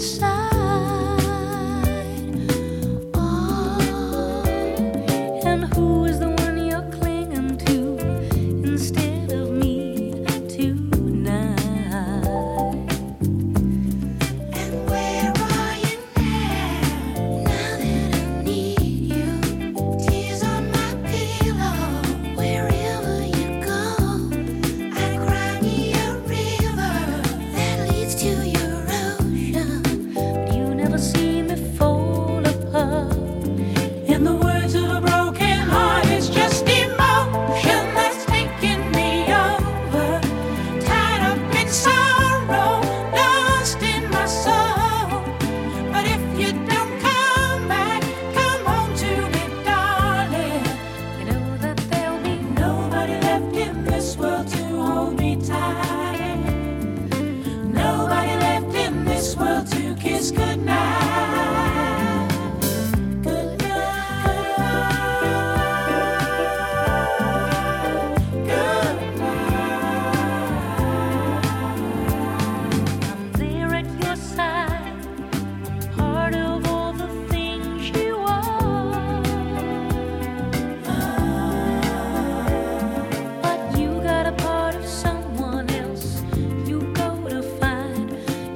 inside.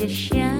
也想。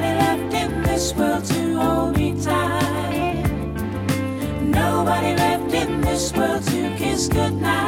nobody left in this world to hold me tight. Nobody left in this world to kiss goodnight.